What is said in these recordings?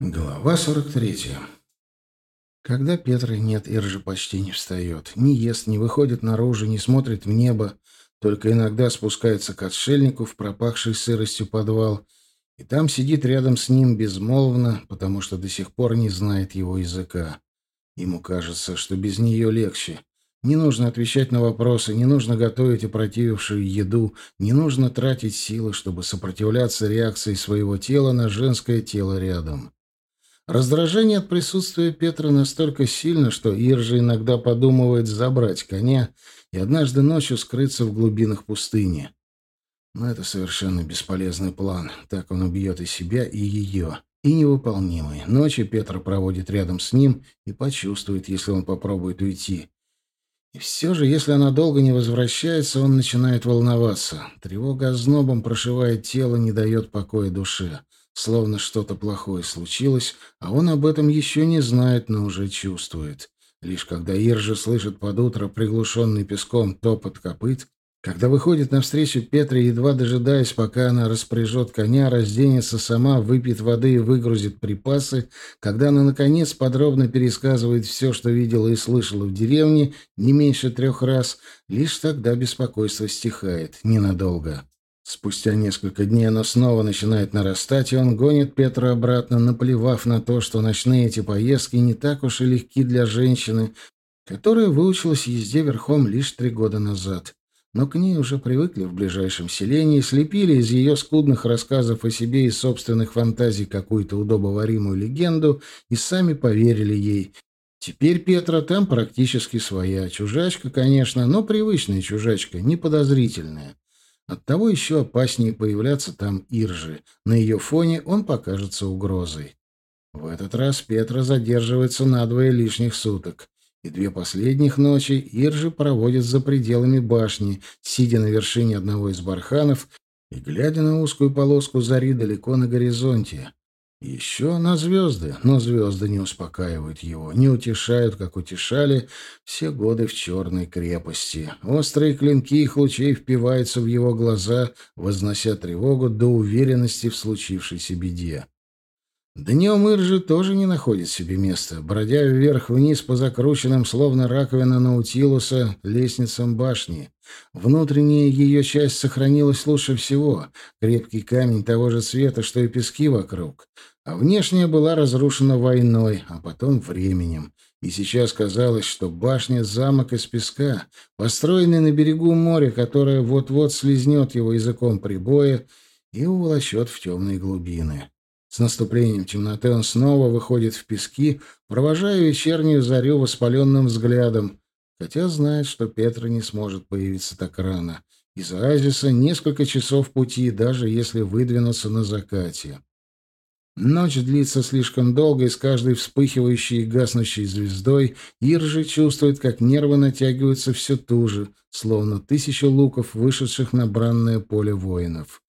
Глава 43. Когда Петра нет, Иржа почти не встает. Не ест, не выходит наружу, не смотрит в небо. Только иногда спускается к отшельнику в пропахший сыростью подвал. И там сидит рядом с ним безмолвно, потому что до сих пор не знает его языка. Ему кажется, что без нее легче. Не нужно отвечать на вопросы, не нужно готовить опротивившую еду, не нужно тратить силы, чтобы сопротивляться реакции своего тела на женское тело рядом. Раздражение от присутствия Петра настолько сильно, что Иржа иногда подумывает забрать коня и однажды ночью скрыться в глубинах пустыни. Но это совершенно бесполезный план. Так он убьет и себя, и ее. И невыполнимый. Ночью Петр проводит рядом с ним и почувствует, если он попробует уйти. И все же, если она долго не возвращается, он начинает волноваться. Тревога ознобом прошивает тело, не дает покоя душе. Словно что-то плохое случилось, а он об этом еще не знает, но уже чувствует. Лишь когда Иржа слышит под утро приглушенный песком топот копыт, когда выходит навстречу Петре, едва дожидаясь, пока она распряжет коня, разденется сама, выпьет воды и выгрузит припасы, когда она, наконец, подробно пересказывает все, что видела и слышала в деревне, не меньше трех раз, лишь тогда беспокойство стихает ненадолго. Спустя несколько дней оно снова начинает нарастать, и он гонит Петра обратно, наплевав на то, что ночные эти поездки не так уж и легки для женщины, которая выучилась езде верхом лишь три года назад. Но к ней уже привыкли в ближайшем селении, слепили из ее скудных рассказов о себе и собственных фантазий какую-то удобоваримую легенду и сами поверили ей. Теперь Петра там практически своя. Чужачка, конечно, но привычная чужачка, неподозрительная. Оттого еще опаснее появляться там Иржи. На ее фоне он покажется угрозой. В этот раз Петра задерживается на двое лишних суток. И две последних ночи Иржи проводит за пределами башни, сидя на вершине одного из барханов и глядя на узкую полоску зари далеко на горизонте. Еще на звезды, но звезды не успокаивают его, не утешают, как утешали все годы в черной крепости. Острые клинки их лучей впиваются в его глаза, вознося тревогу до уверенности в случившейся беде. Днем Иржи тоже не находит себе места, бродя вверх-вниз по закрученным, словно раковина Наутилуса, лестницам башни. Внутренняя ее часть сохранилась лучше всего, крепкий камень того же цвета, что и пески вокруг, а внешняя была разрушена войной, а потом временем. И сейчас казалось, что башня — замок из песка, построенный на берегу моря, которое вот-вот слезнет его языком прибоя и уволочет в темные глубины. С наступлением темноты он снова выходит в пески, провожая вечернюю зарю воспаленным взглядом, хотя знает, что Петра не сможет появиться так рано. Из оазиса несколько часов пути, даже если выдвинуться на закате. Ночь длится слишком долго, и с каждой вспыхивающей и гаснущей звездой Иржи чувствует, как нервы натягиваются все туже, словно тысяча луков, вышедших на бранное поле воинов.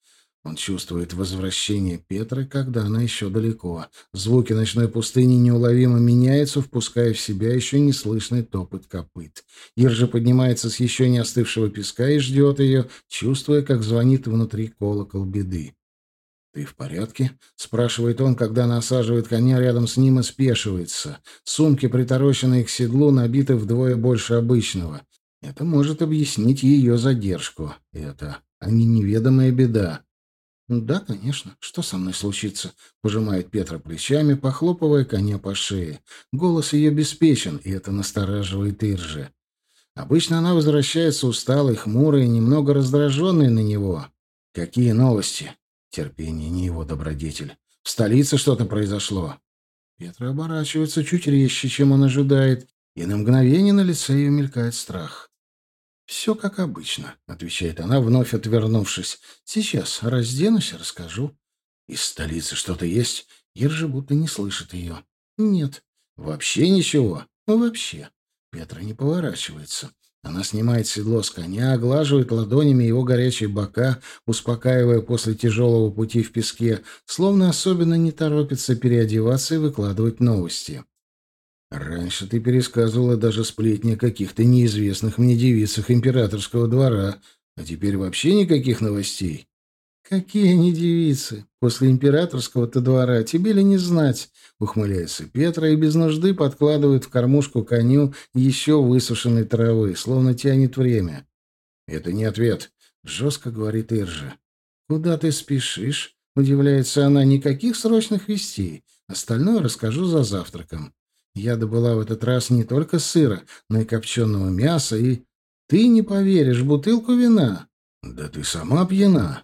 Он чувствует возвращение Петры, когда она еще далеко. Звуки ночной пустыни неуловимо меняются, впуская в себя еще неслышный топот копыт. Иржа поднимается с еще не остывшего песка и ждет ее, чувствуя, как звонит внутри колокол беды. «Ты в порядке?» — спрашивает он, когда она осаживает коня рядом с ним и спешивается. Сумки, притороченные к седлу, набиты вдвое больше обычного. Это может объяснить ее задержку. Это, а не неведомая беда. «Ну «Да, конечно. Что со мной случится?» — пожимает Петра плечами, похлопывая коня по шее. Голос ее беспечен, и это настораживает Иржи. Обычно она возвращается усталой, хмурой, немного раздраженной на него. «Какие новости?» Терпение не его добродетель. «В столице что-то произошло». Петра оборачивается чуть резче, чем он ожидает, и на мгновение на лице ее мелькает страх. «Все как обычно», — отвечает она, вновь отвернувшись. «Сейчас разденусь и расскажу». «Из столицы что-то есть?» Ержи будто не слышит ее. «Нет». «Вообще ничего?» «Вообще». Петра не поворачивается. Она снимает седло с коня, оглаживает ладонями его горячие бока, успокаивая после тяжелого пути в песке, словно особенно не торопится переодеваться и выкладывать новости. Раньше ты пересказывала даже сплетни о каких-то неизвестных мне девицах императорского двора, а теперь вообще никаких новостей. «Какие они девицы! После императорского-то двора тебе ли не знать?» — ухмыляется Петра и без нужды подкладывает в кормушку коню еще высушенной травы, словно тянет время. «Это не ответ», — жестко говорит Иржа. «Куда ты спешишь?» — удивляется она. «Никаких срочных вестей. Остальное расскажу за завтраком. Я добыла в этот раз не только сыра, но и копченого мяса, и... Ты не поверишь, бутылку вина». «Да ты сама пьяна».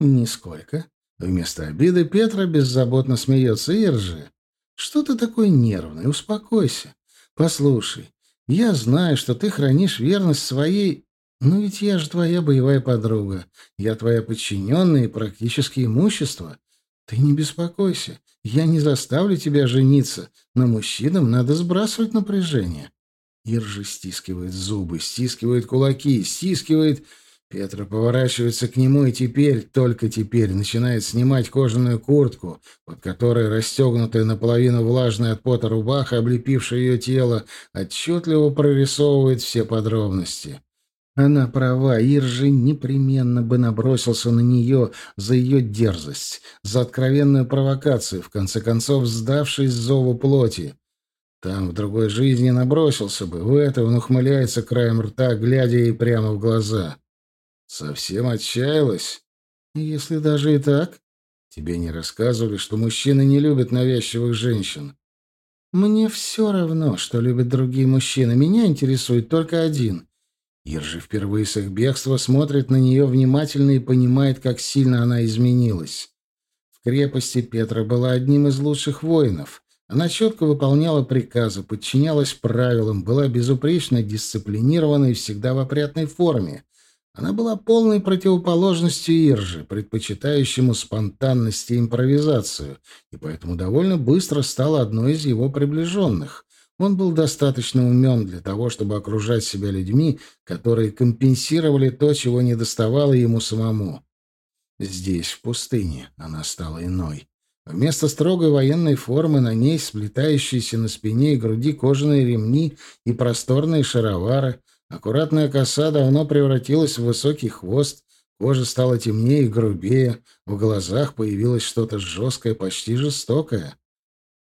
«Нисколько». Вместо обиды Петра беззаботно смеется Иржи. «Что ты такой нервный? Успокойся. Послушай, я знаю, что ты хранишь верность своей... Ну ведь я же твоя боевая подруга. Я твоя подчиненная и практически имущество. Ты не беспокойся. Я не заставлю тебя жениться. Но мужчинам надо сбрасывать напряжение». Иржи стискивает зубы, стискивает кулаки, стискивает... Петра поворачивается к нему и теперь, только теперь, начинает снимать кожаную куртку, под которой расстегнутая наполовину влажная от пота рубаха, облепившая ее тело, отчетливо прорисовывает все подробности. Она права, Иржи непременно бы набросился на нее за ее дерзость, за откровенную провокацию, в конце концов сдавшись зову плоти. Там в другой жизни набросился бы, в этой он ухмыляется краем рта, глядя ей прямо в глаза. Совсем отчаялась? Если даже и так? Тебе не рассказывали, что мужчины не любят навязчивых женщин? Мне все равно, что любят другие мужчины. Меня интересует только один. Иржи впервые с их бегства смотрит на нее внимательно и понимает, как сильно она изменилась. В крепости Петра была одним из лучших воинов. Она четко выполняла приказы, подчинялась правилам, была безупречно дисциплинирована и всегда в опрятной форме. Она была полной противоположностью Иржи, предпочитающему спонтанность и импровизацию, и поэтому довольно быстро стала одной из его приближенных. Он был достаточно умен для того, чтобы окружать себя людьми, которые компенсировали то, чего не доставало ему самому. Здесь, в пустыне, она стала иной. Вместо строгой военной формы на ней сплетающиеся на спине и груди кожаные ремни и просторные шаровары, Аккуратная коса давно превратилась в высокий хвост, кожа стала темнее и грубее, в глазах появилось что-то жесткое, почти жестокое.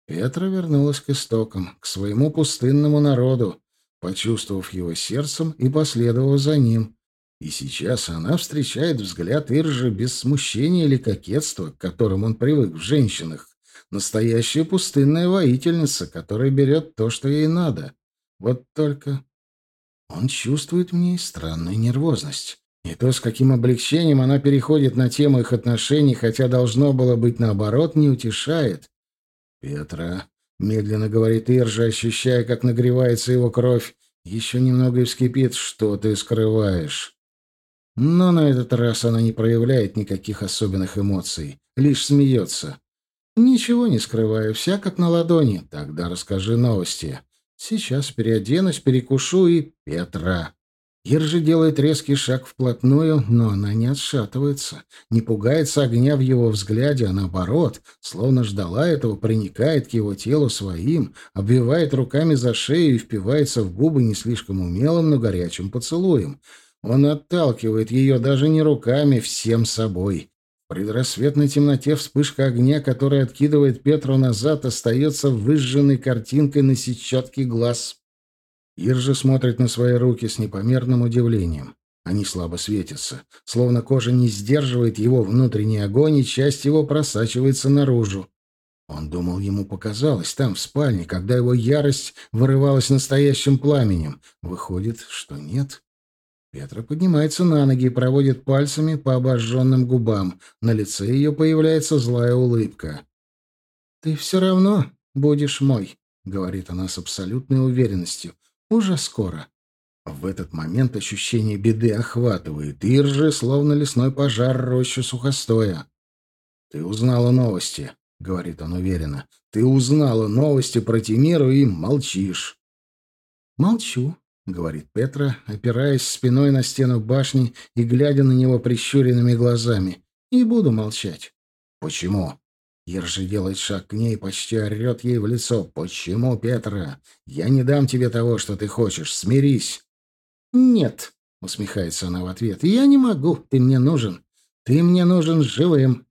Петра вернулась к истокам, к своему пустынному народу, почувствовав его сердцем и последовав за ним. И сейчас она встречает взгляд Иржи без смущения или кокетства, к которым он привык в женщинах. Настоящая пустынная воительница, которая берет то, что ей надо. Вот только он чувствует в ней странную нервозность. И то, с каким облегчением она переходит на тему их отношений, хотя должно было быть наоборот, не утешает. «Петра», — медленно говорит Иржа, ощущая, как нагревается его кровь, — «еще немного и вскипит, что ты скрываешь». Но на этот раз она не проявляет никаких особенных эмоций, лишь смеется. «Ничего не скрываю, вся как на ладони. Тогда расскажи новости. Сейчас переоденусь, перекушу и... Петра. Ержи делает резкий шаг вплотную, но она не отшатывается, не пугается огня в его взгляде, а наоборот, словно ждала этого, приникает к его телу своим, обвивает руками за шею и впивается в губы не слишком умелым, но горячим поцелуем. Он отталкивает ее даже не руками, всем собой. В предрассветной темноте вспышка огня, которая откидывает Петру назад, остается выжженной картинкой на сетчатке глаз. Иржа смотрит на свои руки с непомерным удивлением. Они слабо светятся, словно кожа не сдерживает его внутренний огонь, и часть его просачивается наружу. Он думал, ему показалось там, в спальне, когда его ярость вырывалась настоящим пламенем. Выходит, что нет. Петра поднимается на ноги и проводит пальцами по обожженным губам. На лице ее появляется злая улыбка. «Ты все равно будешь мой», — говорит она с абсолютной уверенностью. «Уже скоро». В этот момент ощущение беды охватывает Иржи, словно лесной пожар рощу сухостоя. «Ты узнала новости», — говорит он уверенно. «Ты узнала новости про Тимиру и молчишь». «Молчу», — говорит Петра, опираясь спиной на стену башни и глядя на него прищуренными глазами. «Не буду молчать». «Почему?» Ержи делает шаг к ней почти орет ей в лицо. «Почему, Петра? Я не дам тебе того, что ты хочешь. Смирись!» «Нет», — усмехается она в ответ. «Я не могу. Ты мне нужен. Ты мне нужен живым.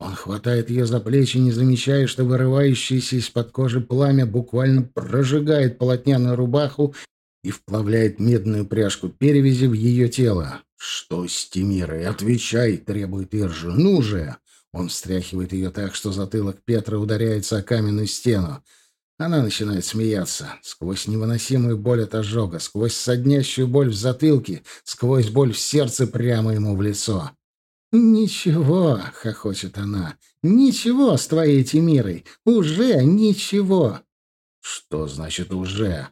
Он хватает ее за плечи, не замечая, что вырывающееся из-под кожи пламя буквально прожигает полотняную рубаху и вплавляет медную пряжку перевязи в ее тело. «Что с Тимирой? Отвечай!» — требует Иржа. «Ну же!» Он встряхивает ее так, что затылок Петра ударяется о каменную стену. Она начинает смеяться. Сквозь невыносимую боль от ожога, сквозь соднящую боль в затылке, сквозь боль в сердце прямо ему в лицо. «Ничего», — хохочет она, — «ничего с твоей Тимирой. Уже ничего». «Что значит «уже»?»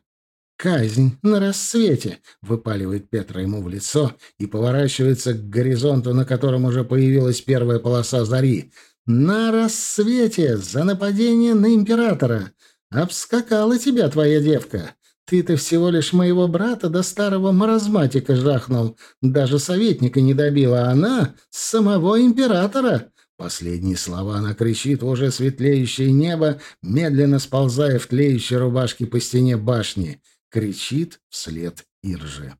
«Казнь на рассвете!» — выпаливает Петра ему в лицо и поворачивается к горизонту, на котором уже появилась первая полоса зари. «На рассвете! За нападение на императора! Обскакала тебя твоя девка! Ты-то всего лишь моего брата до старого маразматика жахнул. Даже советника не добила, а она — самого императора!» Последние слова она кричит в уже светлеющее небо, медленно сползая в тлеющей рубашке по стене башни — кричит вслед Ирже.